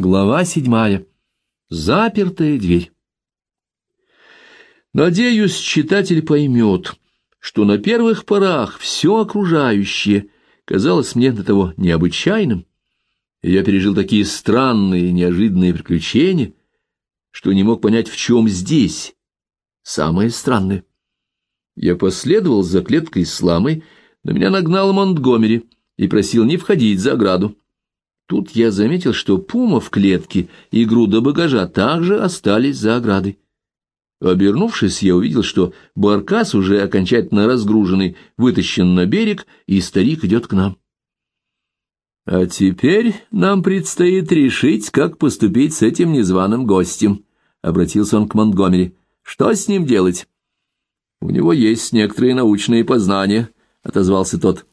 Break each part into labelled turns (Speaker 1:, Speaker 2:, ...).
Speaker 1: Глава седьмая. Запертая дверь. Надеюсь, читатель поймет, что на первых порах все окружающее казалось мне до того необычайным, я пережил такие странные, неожиданные приключения, что не мог понять, в чем здесь самое странное. Я последовал за клеткой с ламой, но меня нагнал Монтгомери и просил не входить за ограду. Тут я заметил, что пума в клетке и груда багажа также остались за оградой. Обернувшись, я увидел, что баркас уже окончательно разгруженный, вытащен на берег, и старик идет к нам. «А теперь нам предстоит решить, как поступить с этим незваным гостем», — обратился он к Монтгомери. «Что с ним делать?» «У него есть некоторые научные познания», — отозвался тот.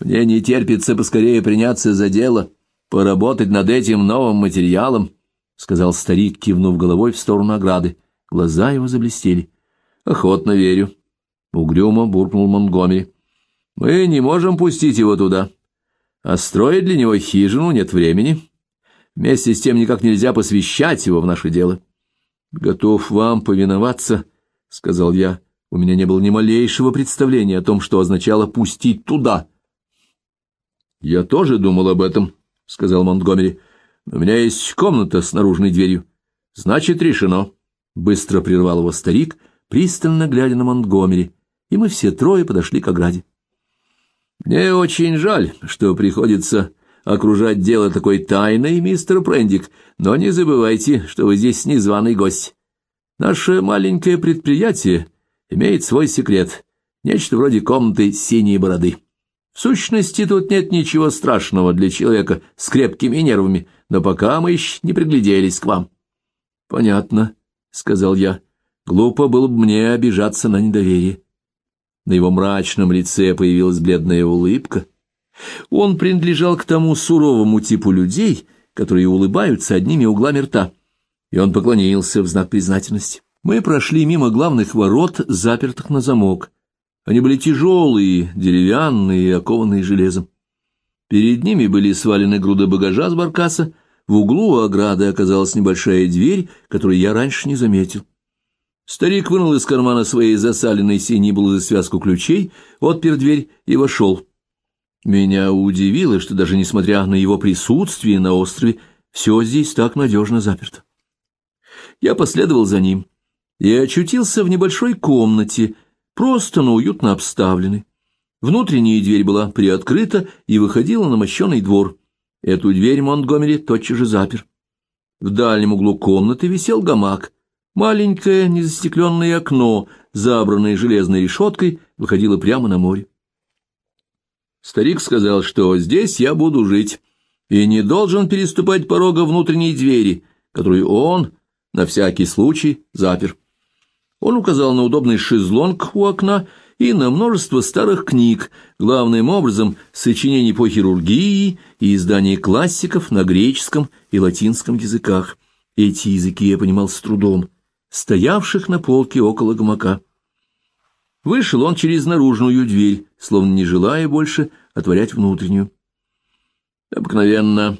Speaker 1: «Мне не терпится поскорее приняться за дело» поработать над этим новым материалом, — сказал старик, кивнув головой в сторону ограды. Глаза его заблестели. — Охотно верю. Угрюмо буркнул Монгомери. — Мы не можем пустить его туда. А строить для него хижину нет времени. Вместе с тем никак нельзя посвящать его в наше дело. — Готов вам повиноваться, — сказал я. У меня не было ни малейшего представления о том, что означало «пустить туда». — Я тоже думал об этом, — сказал Монтгомери. — У меня есть комната с наружной дверью. — Значит, решено. Быстро прервал его старик, пристально глядя на Монтгомери, и мы все трое подошли к ограде. — Мне очень жаль, что приходится окружать дело такой тайной, мистер Прендик, но не забывайте, что вы здесь незваный гость. Наше маленькое предприятие имеет свой секрет, нечто вроде комнаты синей бороды. В сущности, тут нет ничего страшного для человека с крепкими нервами, но пока мы еще не пригляделись к вам. — Понятно, — сказал я. Глупо было бы мне обижаться на недоверие. На его мрачном лице появилась бледная улыбка. Он принадлежал к тому суровому типу людей, которые улыбаются одними углами рта, и он поклонился в знак признательности. Мы прошли мимо главных ворот, запертых на замок. Они были тяжелые, деревянные, окованные железом. Перед ними были свалены груды багажа с баркаса, в углу у ограды оказалась небольшая дверь, которую я раньше не заметил. Старик вынул из кармана своей засаленной синей блузы связку ключей, отпер дверь и вошел. Меня удивило, что даже несмотря на его присутствие на острове, все здесь так надежно заперто. Я последовал за ним и очутился в небольшой комнате, просто, но уютно обставлены. Внутренняя дверь была приоткрыта и выходила на мощеный двор. Эту дверь Монтгомери тотчас же запер. В дальнем углу комнаты висел гамак. Маленькое незастекленное окно, забранное железной решеткой, выходило прямо на море. Старик сказал, что здесь я буду жить, и не должен переступать порога внутренней двери, которую он, на всякий случай, запер. Он указал на удобный шезлонг у окна и на множество старых книг, главным образом сочинений по хирургии и изданий классиков на греческом и латинском языках. Эти языки я понимал с трудом, стоявших на полке около гамака. Вышел он через наружную дверь, словно не желая больше отворять внутреннюю. «Обыкновенно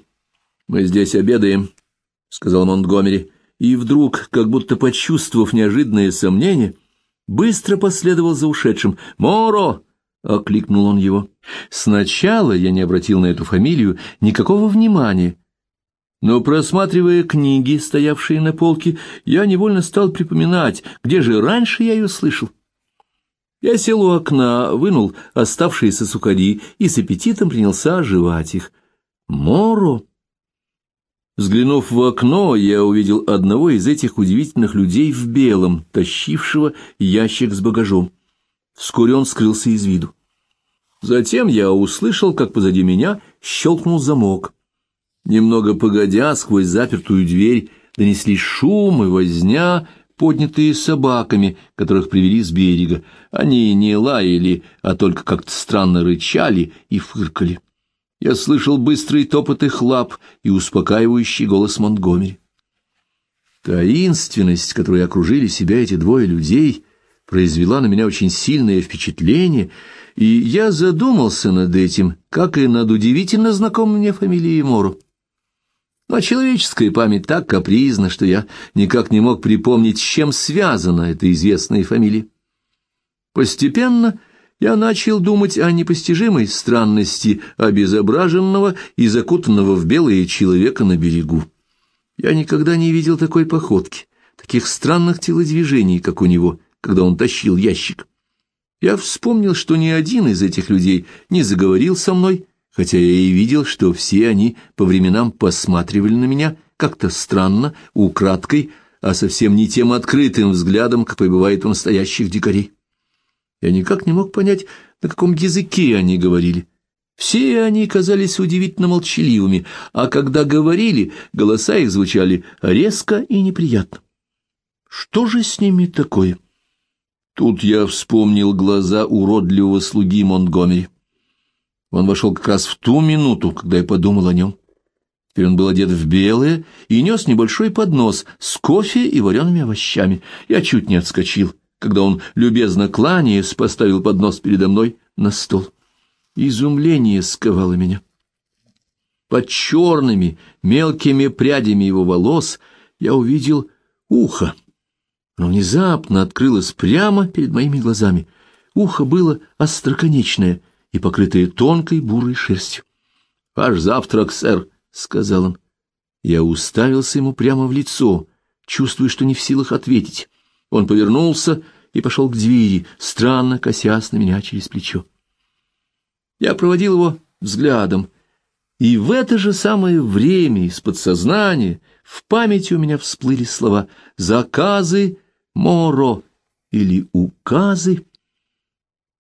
Speaker 1: мы здесь обедаем», — сказал Монтгомери, и вдруг, как будто почувствовав неожиданное сомнение, быстро последовал за ушедшим. «Моро!» — окликнул он его. Сначала я не обратил на эту фамилию никакого внимания, но, просматривая книги, стоявшие на полке, я невольно стал припоминать, где же раньше я ее слышал. Я сел у окна, вынул оставшиеся сухари и с аппетитом принялся оживать их. «Моро!» Взглянув в окно, я увидел одного из этих удивительных людей в белом, тащившего ящик с багажом. Вскоре он скрылся из виду. Затем я услышал, как позади меня щелкнул замок. Немного погодя, сквозь запертую дверь донеслись шум и возня, поднятые собаками, которых привели с берега. Они не лаяли, а только как-то странно рычали и фыркали. Я слышал быстрый топот их лап и успокаивающий голос Монтгомери. Таинственность, которой окружили себя эти двое людей, произвела на меня очень сильное впечатление, и я задумался над этим, как и над удивительно знакомой мне фамилией Мору. Но человеческая память так капризна, что я никак не мог припомнить, с чем связана эта известная фамилия. Постепенно я начал думать о непостижимой странности обезображенного и закутанного в белое человека на берегу. Я никогда не видел такой походки, таких странных телодвижений, как у него, когда он тащил ящик. Я вспомнил, что ни один из этих людей не заговорил со мной, хотя я и видел, что все они по временам посматривали на меня как-то странно, украдкой, а совсем не тем открытым взглядом, какой бывает у настоящих дикарей. Я никак не мог понять, на каком языке они говорили. Все они казались удивительно молчаливыми, а когда говорили, голоса их звучали резко и неприятно. Что же с ними такое? Тут я вспомнил глаза уродливого слуги Монтгомери. Он вошел как раз в ту минуту, когда я подумал о нем. Теперь он был одет в белое и нес небольшой поднос с кофе и вареными овощами. Я чуть не отскочил, когда он, любезно кланяясь, поставил поднос передо мной на стол. Изумление сковало меня. Под черными мелкими прядями его волос я увидел ухо. Но внезапно открылось прямо перед моими глазами. Ухо было остроконечное, и покрытые тонкой бурой шерстью. — Ваш завтрак, сэр, — сказал он. Я уставился ему прямо в лицо, чувствуя, что не в силах ответить. Он повернулся и пошел к двери, странно косясь на меня через плечо. Я проводил его взглядом, и в это же самое время из подсознания в памяти у меня всплыли слова «заказы Моро» или «указы».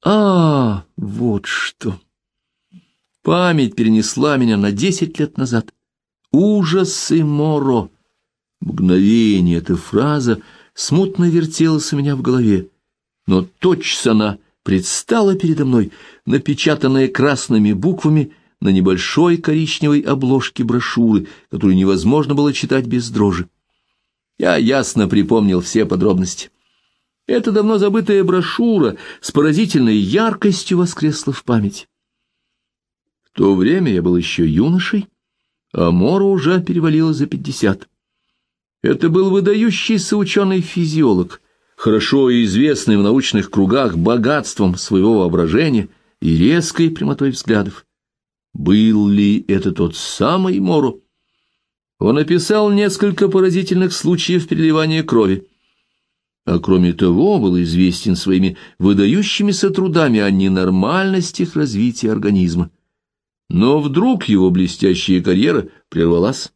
Speaker 1: А, вот что! Память перенесла меня на десять лет назад. Ужасы Моро! Мгновение эта фраза смутно вертелась у меня в голове, но точно она предстала передо мной, напечатанная красными буквами на небольшой коричневой обложке брошюры, которую невозможно было читать без дрожи. Я ясно припомнил все подробности. Эта давно забытая брошюра с поразительной яркостью воскресла в память. В то время я был еще юношей, а Мора уже перевалила за пятьдесят. Это был выдающийся ученый-физиолог, хорошо известный в научных кругах богатством своего воображения и резкой прямотой взглядов. Был ли это тот самый Моро? Он описал несколько поразительных случаев переливания крови а кроме того был известен своими выдающимися трудами о ненормальностях развития организма. Но вдруг его блестящая карьера прервалась.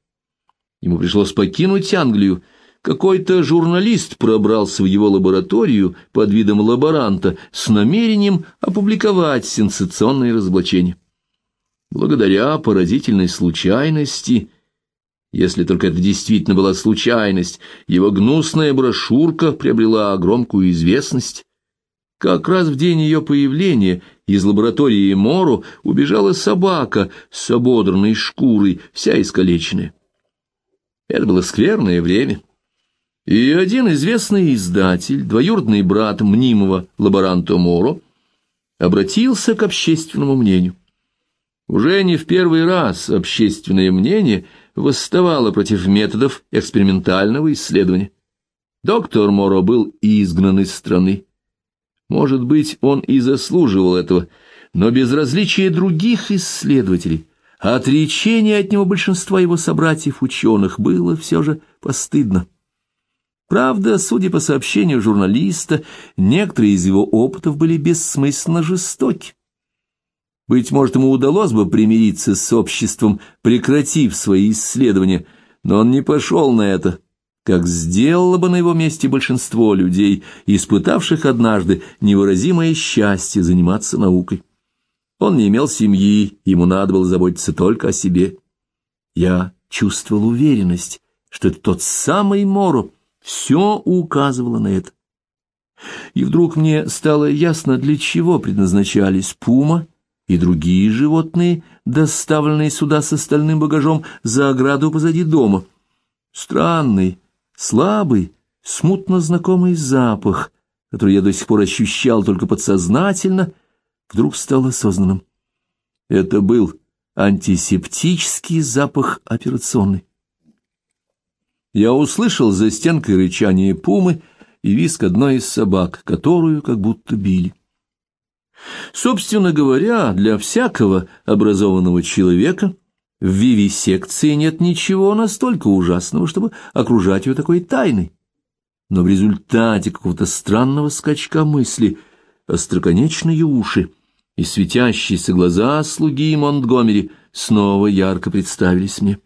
Speaker 1: Ему пришлось покинуть Англию. Какой-то журналист пробрался в его лабораторию под видом лаборанта с намерением опубликовать сенсационные разоблачения. Благодаря поразительной случайности если только это действительно была случайность, его гнусная брошюрка приобрела громкую известность. Как раз в день ее появления из лаборатории Мору убежала собака с ободранной шкурой, вся искалеченная. Это было скверное время. И один известный издатель, двоюродный брат мнимого лаборанта Моро, обратился к общественному мнению. Уже не в первый раз общественное мнение – восставала против методов экспериментального исследования. Доктор Моро был изгнан из страны. Может быть, он и заслуживал этого, но безразличие других исследователей, отречение от него большинства его собратьев-ученых было все же постыдно. Правда, судя по сообщению журналиста, некоторые из его опытов были бессмысленно жестоки. Быть может, ему удалось бы примириться с обществом, прекратив свои исследования, но он не пошел на это, как сделало бы на его месте большинство людей, испытавших однажды невыразимое счастье заниматься наукой. Он не имел семьи, ему надо было заботиться только о себе. Я чувствовал уверенность, что это тот самый Моро, все указывало на это. И вдруг мне стало ясно, для чего предназначались пума и другие животные, доставленные сюда с остальным багажом за ограду позади дома. Странный, слабый, смутно знакомый запах, который я до сих пор ощущал только подсознательно, вдруг стал осознанным. Это был антисептический запах операционный. я услышал за стенкой рычание пумы и виск одной из собак, которую как будто били. Собственно говоря, для всякого образованного человека в вивисекции нет ничего настолько ужасного, чтобы окружать ее такой тайной. Но в результате какого-то странного скачка мысли остроконечные уши и светящиеся глаза слуги Монтгомери снова ярко представились мне.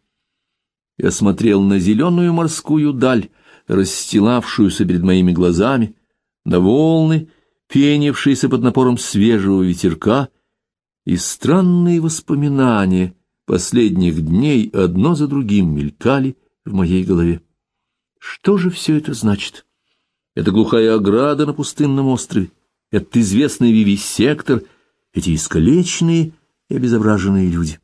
Speaker 1: Я смотрел на зеленую морскую даль, расстилавшуюся перед моими глазами, на волны, пенившиеся под напором свежего ветерка, и странные воспоминания последних дней одно за другим мелькали в моей голове. Что же все это значит? Это глухая ограда на пустынном острове, этот известный вивисектор, эти искалеченные и обезображенные люди.